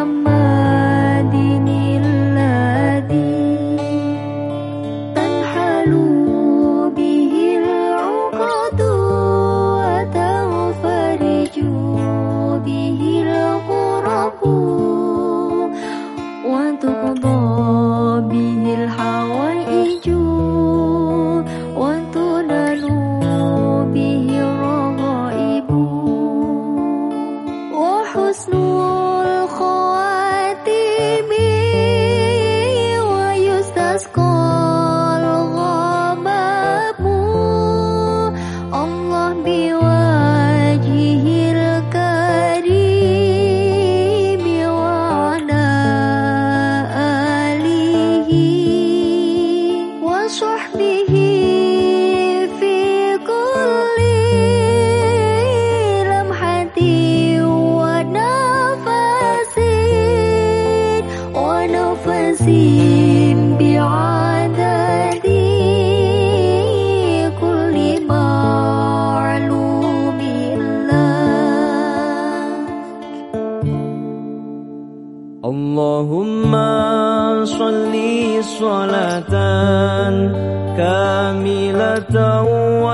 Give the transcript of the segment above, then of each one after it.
come 比我。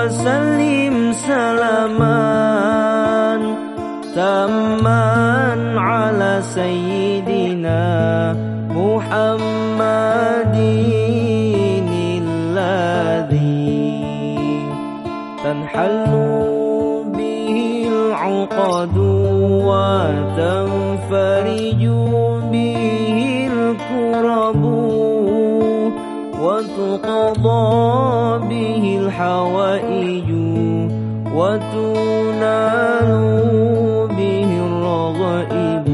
وسلم سلاما تاما على سيدنا محمد الذي تنحل وتقضى به الحوائج وتنال به الرغائب.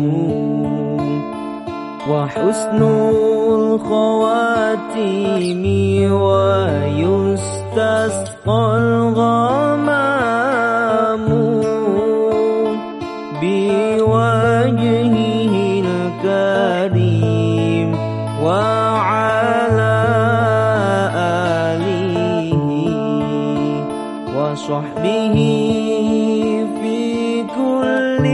وحسن الخواتيم ويستسقى الغمام وصحبه في كل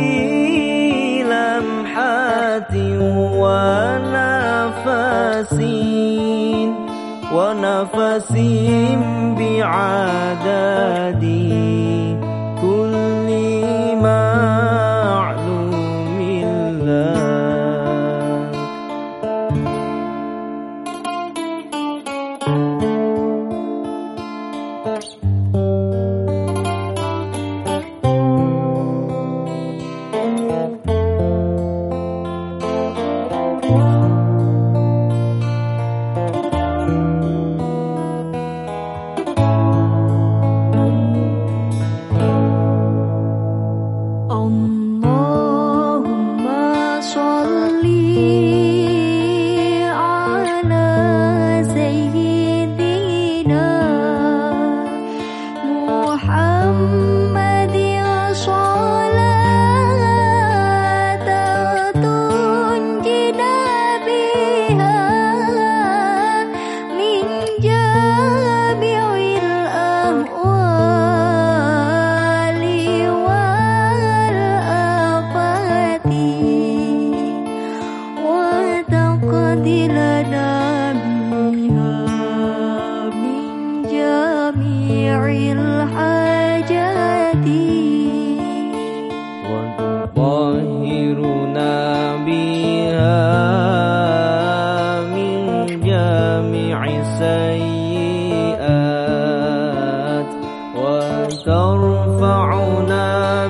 لمحة ونفس ونفس بعدد. الحاجات. وتطهرنا بها من جميع السيئات وترفعنا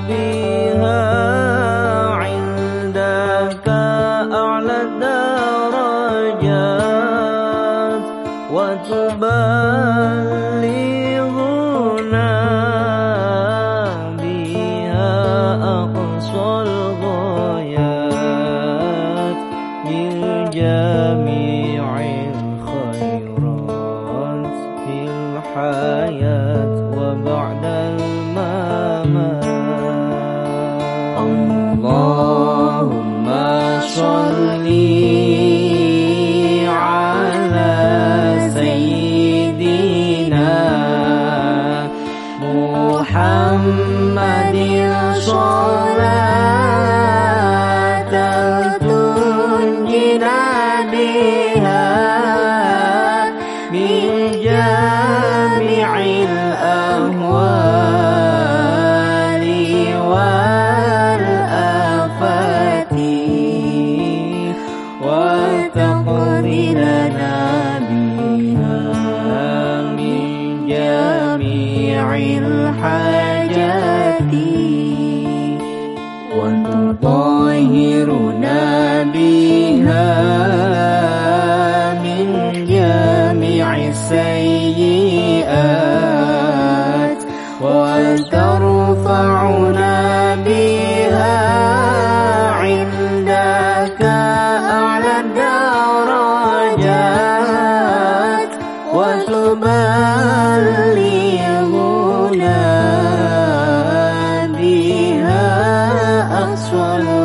بها عندك أعلى الدرجات وتبلغنا 说了。